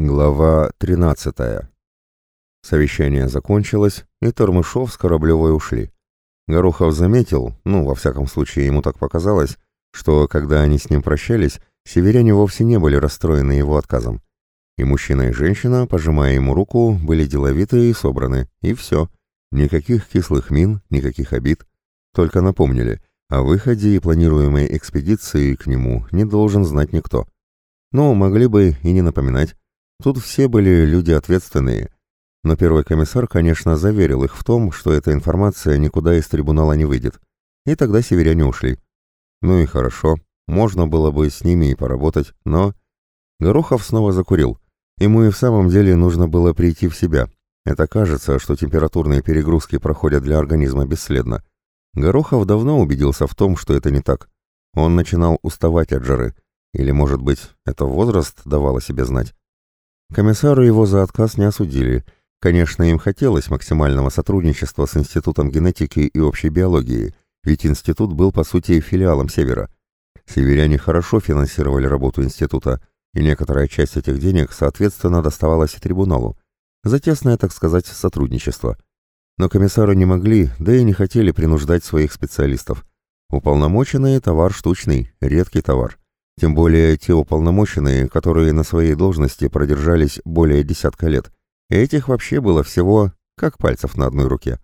Глава 13. Совещание закончилось, и Тормышов с Кораблевой ушли. Горохов заметил, ну, во всяком случае, ему так показалось, что, когда они с ним прощались, северяне вовсе не были расстроены его отказом. И мужчина, и женщина, пожимая ему руку, были деловитые и собраны, и все. Никаких кислых мин, никаких обид. Только напомнили, о выходе и планируемой экспедиции к нему не должен знать никто. Но могли бы и не напоминать. Тут все были люди ответственные. Но первый комиссар, конечно, заверил их в том, что эта информация никуда из трибунала не выйдет. И тогда северяне ушли. Ну и хорошо, можно было бы с ними и поработать, но... Горохов снова закурил. Ему и в самом деле нужно было прийти в себя. Это кажется, что температурные перегрузки проходят для организма бесследно. Горохов давно убедился в том, что это не так. Он начинал уставать от жары. Или, может быть, это возраст давал о себе знать. Комиссару его за отказ не осудили. Конечно, им хотелось максимального сотрудничества с Институтом генетики и общей биологии, ведь институт был, по сути, филиалом Севера. Северяне хорошо финансировали работу института, и некоторая часть этих денег, соответственно, доставалась и трибуналу. За тесное, так сказать, сотрудничество. Но комиссары не могли, да и не хотели принуждать своих специалистов. Уполномоченные – товар штучный, редкий товар. Тем более те уполномоченные, которые на своей должности продержались более десятка лет. Этих вообще было всего как пальцев на одной руке.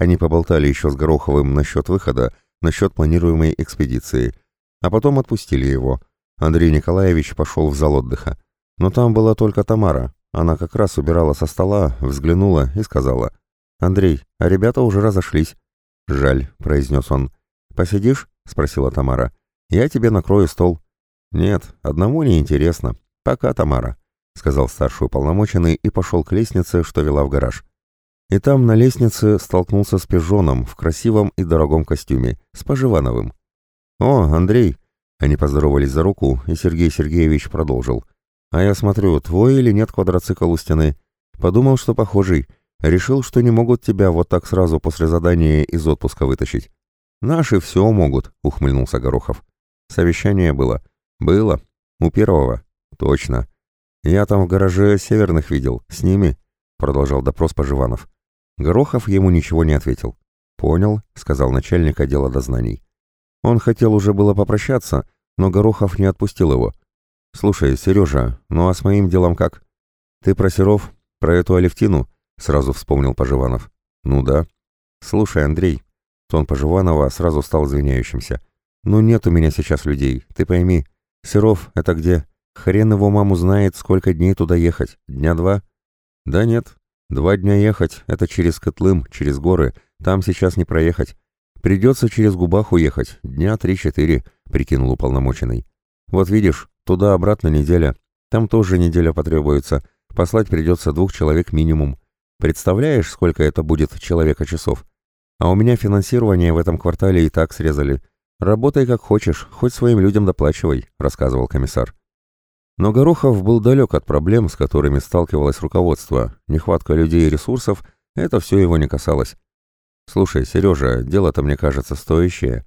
Они поболтали еще с Гороховым насчет выхода, насчет планируемой экспедиции, а потом отпустили его. Андрей Николаевич пошел в зал отдыха. Но там была только Тамара. Она как раз убирала со стола, взглянула и сказала. «Андрей, а ребята уже разошлись». «Жаль», — произнес он. «Посидишь?» — спросила Тамара. «Я тебе накрою стол». «Нет, одному не интересно. Пока, Тамара», — сказал старший уполномоченный и пошел к лестнице, что вела в гараж. И там на лестнице столкнулся с пижоном в красивом и дорогом костюме, с Поживановым. «О, Андрей!» Они поздоровались за руку, и Сергей Сергеевич продолжил. «А я смотрю, твой или нет квадроцикл у стены? Подумал, что похожий. Решил, что не могут тебя вот так сразу после задания из отпуска вытащить». «Наши все могут», — ухмыльнулся Горохов. Совещание было. «Было. У первого. Точно. Я там в гараже северных видел. С ними?» Продолжал допрос Поживанов. Горохов ему ничего не ответил. «Понял», — сказал начальник отдела дознаний. Он хотел уже было попрощаться, но Горохов не отпустил его. «Слушай, Сережа, ну а с моим делом как? Ты про Серов, про эту Алевтину?» — сразу вспомнил Поживанов. «Ну да». «Слушай, Андрей». Тон Поживанова сразу стал извиняющимся. «Ну нет у меня сейчас людей, ты пойми. Серов, это где? Хрен его маму знает, сколько дней туда ехать. Дня два? Да нет. Два дня ехать, это через Котлым, через горы. Там сейчас не проехать. Придется через Губах уехать. Дня три-четыре, прикинул уполномоченный. Вот видишь, туда-обратно неделя. Там тоже неделя потребуется. Послать придется двух человек минимум. Представляешь, сколько это будет человека часов? А у меня финансирование в этом квартале и так срезали. «Работай как хочешь, хоть своим людям доплачивай», — рассказывал комиссар. Но Горохов был далек от проблем, с которыми сталкивалось руководство. Нехватка людей и ресурсов — это все его не касалось. «Слушай, Сережа, дело-то, мне кажется, стоящее».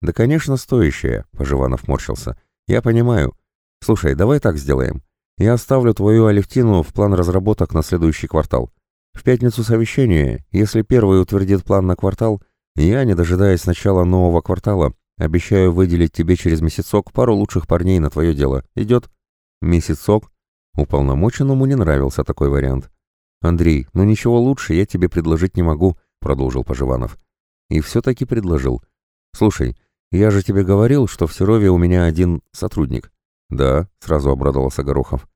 «Да, конечно, стоящее», — Поживанов морщился. «Я понимаю. Слушай, давай так сделаем. Я оставлю твою Алевтину в план разработок на следующий квартал. В пятницу совещание, если первый утвердит план на квартал, я, не дожидаясь начала нового квартала, Обещаю выделить тебе через месяцок пару лучших парней на твое дело. Идет?» «Месяцок?» Уполномоченному не нравился такой вариант. «Андрей, ну ничего лучше я тебе предложить не могу», — продолжил Поживанов. И все-таки предложил. «Слушай, я же тебе говорил, что в Серове у меня один сотрудник». «Да», — сразу обрадовался Горохов.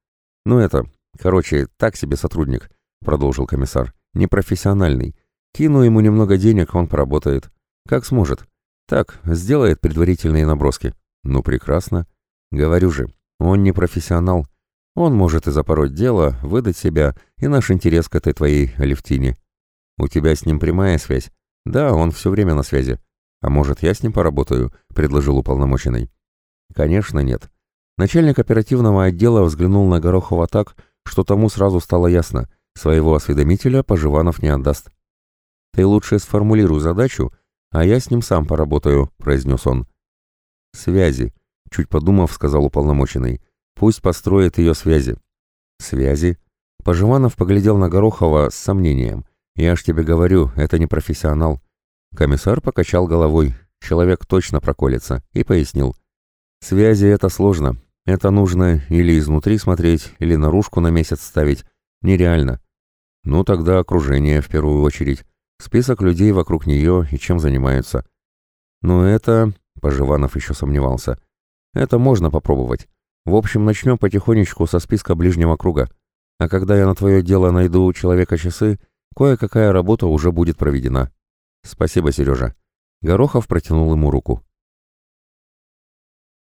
«Ну это, короче, так себе сотрудник», — продолжил комиссар. «Непрофессиональный. Кину ему немного денег, он поработает. Как сможет. Так, сделает предварительные наброски. Ну, прекрасно. Говорю же, он не профессионал. Он может и запороть дело, выдать себя и наш интерес к этой твоей Алевтине. У тебя с ним прямая связь? Да, он все время на связи. А может, я с ним поработаю? Предложил уполномоченный. Конечно, нет. Начальник оперативного отдела взглянул на Горохова так, что тому сразу стало ясно. Своего осведомителя Поживанов не отдаст. Ты лучше сформулируй задачу «А я с ним сам поработаю», — произнес он. «Связи», — чуть подумав, сказал уполномоченный. «Пусть построит ее связи». Связи. Поживанов поглядел на Горохова с сомнением. «Я ж тебе говорю, это не профессионал». Комиссар покачал головой. Человек точно проколется. И пояснил. «Связи — это сложно. Это нужно или изнутри смотреть, или наружку на месяц ставить. Нереально. Ну тогда окружение в первую очередь. Список людей вокруг нее и чем занимаются. Но это... Поживанов еще сомневался. Это можно попробовать. В общем, начнем потихонечку со списка ближнего круга. А когда я на твое дело найду человека-часы, кое-какая работа уже будет проведена. Спасибо, Сережа. Горохов протянул ему руку.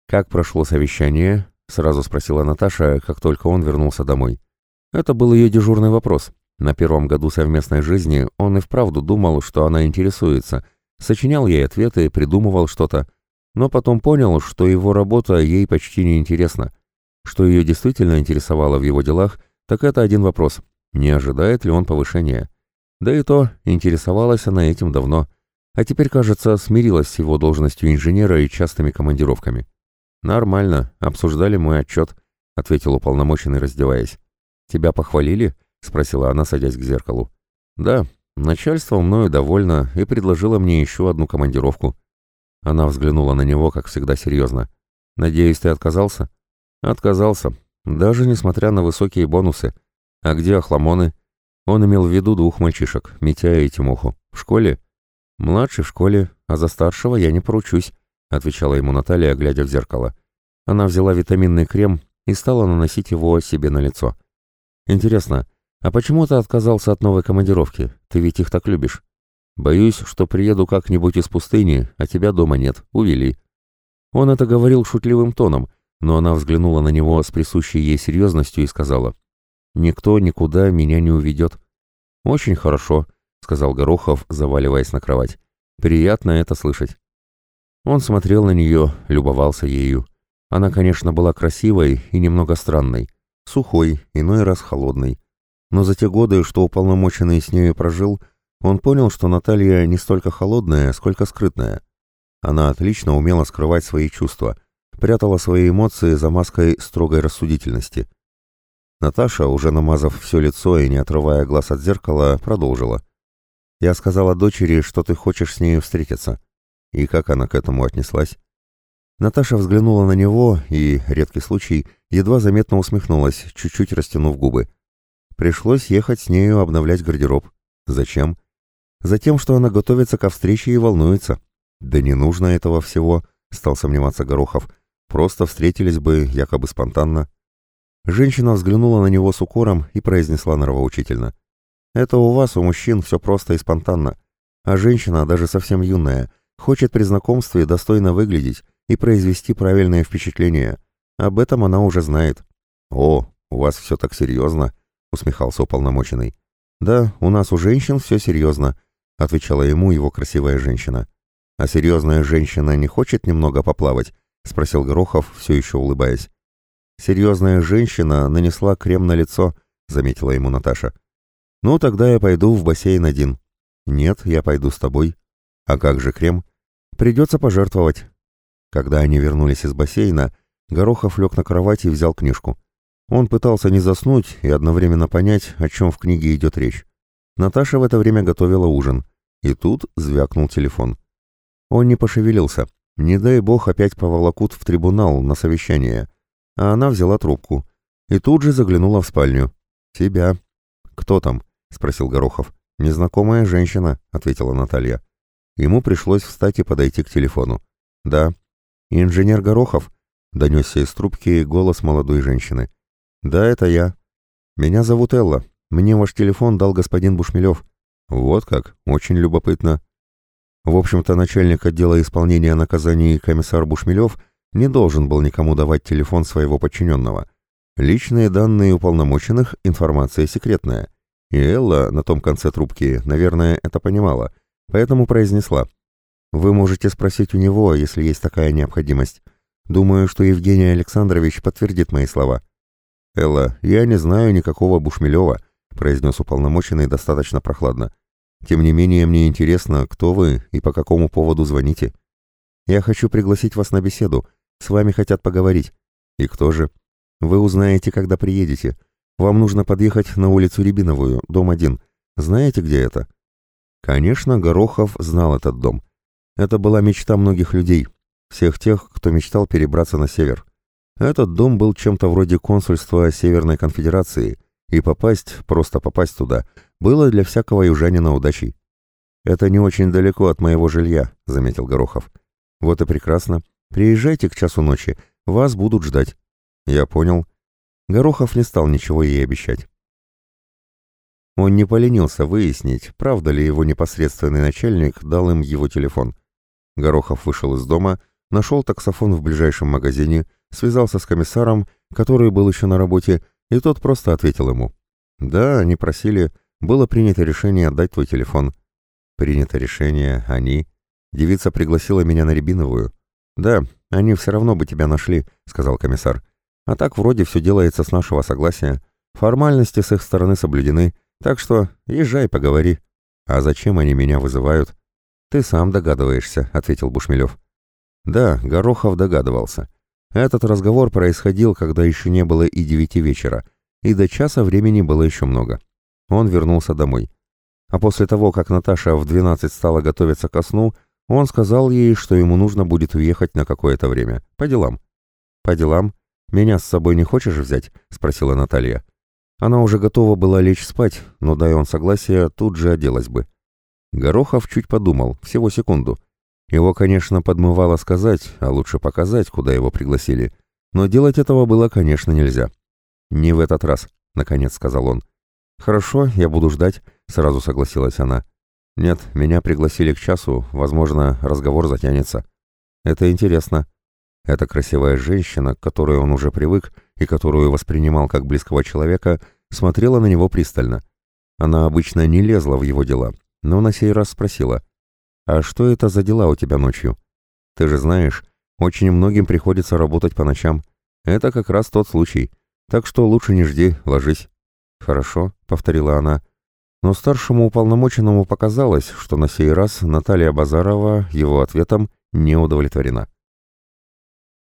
«Как прошло совещание?» — сразу спросила Наташа, как только он вернулся домой. Это был ее дежурный вопрос. На первом году совместной жизни он и вправду думал, что она интересуется, сочинял ей ответы, придумывал что-то, но потом понял, что его работа ей почти не интересна. Что ее действительно интересовало в его делах, так это один вопрос – не ожидает ли он повышения? Да и то, интересовалась она этим давно, а теперь, кажется, смирилась с его должностью инженера и частыми командировками. «Нормально, обсуждали мой отчет», — ответил уполномоченный, раздеваясь. «Тебя похвалили?» — спросила она, садясь к зеркалу. «Да, начальство мною довольно и предложило мне еще одну командировку. Она взглянула на него, как всегда, серьезно. «Надеюсь, ты отказался?» «Отказался. Даже несмотря на высокие бонусы. А где охламоны?» Он имел в виду двух мальчишек, Митяя и Тимоху. «В школе?» «Младший в школе, а за старшего я не поручусь», — отвечала ему Наталья, глядя в зеркало. Она взяла витаминный крем и стала наносить его себе на лицо. «Интересно, а почему ты отказался от новой командировки? Ты ведь их так любишь?» Боюсь, что приеду как-нибудь из пустыни, а тебя дома нет, увели». Он это говорил шутливым тоном, но она взглянула на него с присущей ей серьезностью и сказала, «Никто никуда меня не уведет». «Очень хорошо», — сказал Горохов, заваливаясь на кровать. «Приятно это слышать». Он смотрел на нее, любовался ею. Она, конечно, была красивой и немного странной, сухой, иной раз холодной. Но за те годы, что уполномоченный с нею прожил, — он понял, что Наталья не столько холодная, сколько скрытная. Она отлично умела скрывать свои чувства, прятала свои эмоции за маской строгой рассудительности. Наташа, уже намазав все лицо и не отрывая глаз от зеркала, продолжила. «Я сказала дочери, что ты хочешь с ней встретиться». И как она к этому отнеслась? Наташа взглянула на него и, редкий случай, едва заметно усмехнулась, чуть-чуть растянув губы. Пришлось ехать с нею обновлять гардероб. Зачем? Затем, что она готовится ко встрече и волнуется. Да не нужно этого всего, стал сомневаться Горохов. Просто встретились бы якобы спонтанно. Женщина взглянула на него с укором и произнесла нравоучительно. «Это у вас, у мужчин, все просто и спонтанно. А женщина, даже совсем юная, хочет при знакомстве достойно выглядеть и произвести правильное впечатление. Об этом она уже знает». «О, у вас все так серьезно», — усмехался уполномоченный. «Да, у нас у женщин все серьезно», — отвечала ему его красивая женщина. «А серьезная женщина не хочет немного поплавать?» — спросил Горохов, все еще улыбаясь. «Серьезная женщина нанесла крем на лицо», — заметила ему Наташа. «Ну, тогда я пойду в бассейн один». «Нет, я пойду с тобой». «А как же крем?» «Придется пожертвовать». Когда они вернулись из бассейна, Горохов лег на кровать и взял книжку. Он пытался не заснуть и одновременно понять, о чем в книге идет речь. Наташа в это время готовила ужин, и тут звякнул телефон. Он не пошевелился. Не дай бог опять поволокут в трибунал на совещание. А она взяла трубку и тут же заглянула в спальню. «Тебя». «Кто там?» — спросил Горохов. «Незнакомая женщина», — ответила Наталья. Ему пришлось встать и подойти к телефону. «Да». «Инженер Горохов?» — донесся из трубки голос молодой женщины. «Да, это я. Меня зовут Элла. Мне ваш телефон дал господин Бушмелев. Вот как, очень любопытно. В общем-то, начальник отдела исполнения наказаний комиссар Бушмелев не должен был никому давать телефон своего подчиненного. Личные данные уполномоченных – информация секретная. И Элла на том конце трубки, наверное, это понимала, поэтому произнесла. «Вы можете спросить у него, если есть такая необходимость. Думаю, что Евгений Александрович подтвердит мои слова». «Элла, я не знаю никакого Бушмелева», произнес уполномоченный достаточно прохладно. «Тем не менее, мне интересно, кто вы и по какому поводу звоните. Я хочу пригласить вас на беседу. С вами хотят поговорить. И кто же? Вы узнаете, когда приедете. Вам нужно подъехать на улицу Рябиновую, дом один. Знаете, где это?» Конечно, Горохов знал этот дом. Это была мечта многих людей, всех тех, кто мечтал перебраться на север. Этот дом был чем-то вроде консульства Северной конфедерации, и попасть, просто попасть туда, было для всякого южанина удачей. «Это не очень далеко от моего жилья», — заметил Горохов. «Вот и прекрасно. Приезжайте к часу ночи, вас будут ждать». «Я понял». Горохов не стал ничего ей обещать. Он не поленился выяснить, правда ли его непосредственный начальник дал им его телефон. Горохов вышел из дома, нашел таксофон в ближайшем магазине, связался с комиссаром, который был еще на работе, и тот просто ответил ему. «Да, они просили, было принято решение отдать твой телефон». «Принято решение, они...» «Девица пригласила меня на Рябиновую». «Да, они все равно бы тебя нашли», — сказал комиссар. «А так вроде все делается с нашего согласия. Формальности с их стороны соблюдены, так что езжай, поговори». «А зачем они меня вызывают?» «Ты сам догадываешься», — ответил Бушмелев. Да, Горохов догадывался. Этот разговор происходил, когда еще не было и девяти вечера, и до часа времени было еще много. Он вернулся домой. А после того, как Наташа в двенадцать стала готовиться ко сну, он сказал ей, что ему нужно будет уехать на какое-то время. По делам. «По делам? Меня с собой не хочешь взять?» — спросила Наталья. Она уже готова была лечь спать, но, дай он согласие, тут же оделась бы. Горохов чуть подумал, всего секунду. Его, конечно, подмывало сказать, а лучше показать, куда его пригласили, но делать этого было, конечно, нельзя. «Не в этот раз», — наконец сказал он. «Хорошо, я буду ждать», — сразу согласилась она. «Нет, меня пригласили к часу, возможно, разговор затянется». «Это интересно». Эта красивая женщина, к которой он уже привык и которую воспринимал как близкого человека, смотрела на него пристально. Она обычно не лезла в его дела, но на сей раз спросила. «А что это за дела у тебя ночью? Ты же знаешь, очень многим приходится работать по ночам. Это как раз тот случай. Так что лучше не жди, ложись». «Хорошо», — повторила она. Но старшему уполномоченному показалось, что на сей раз Наталья Базарова его ответом не удовлетворена.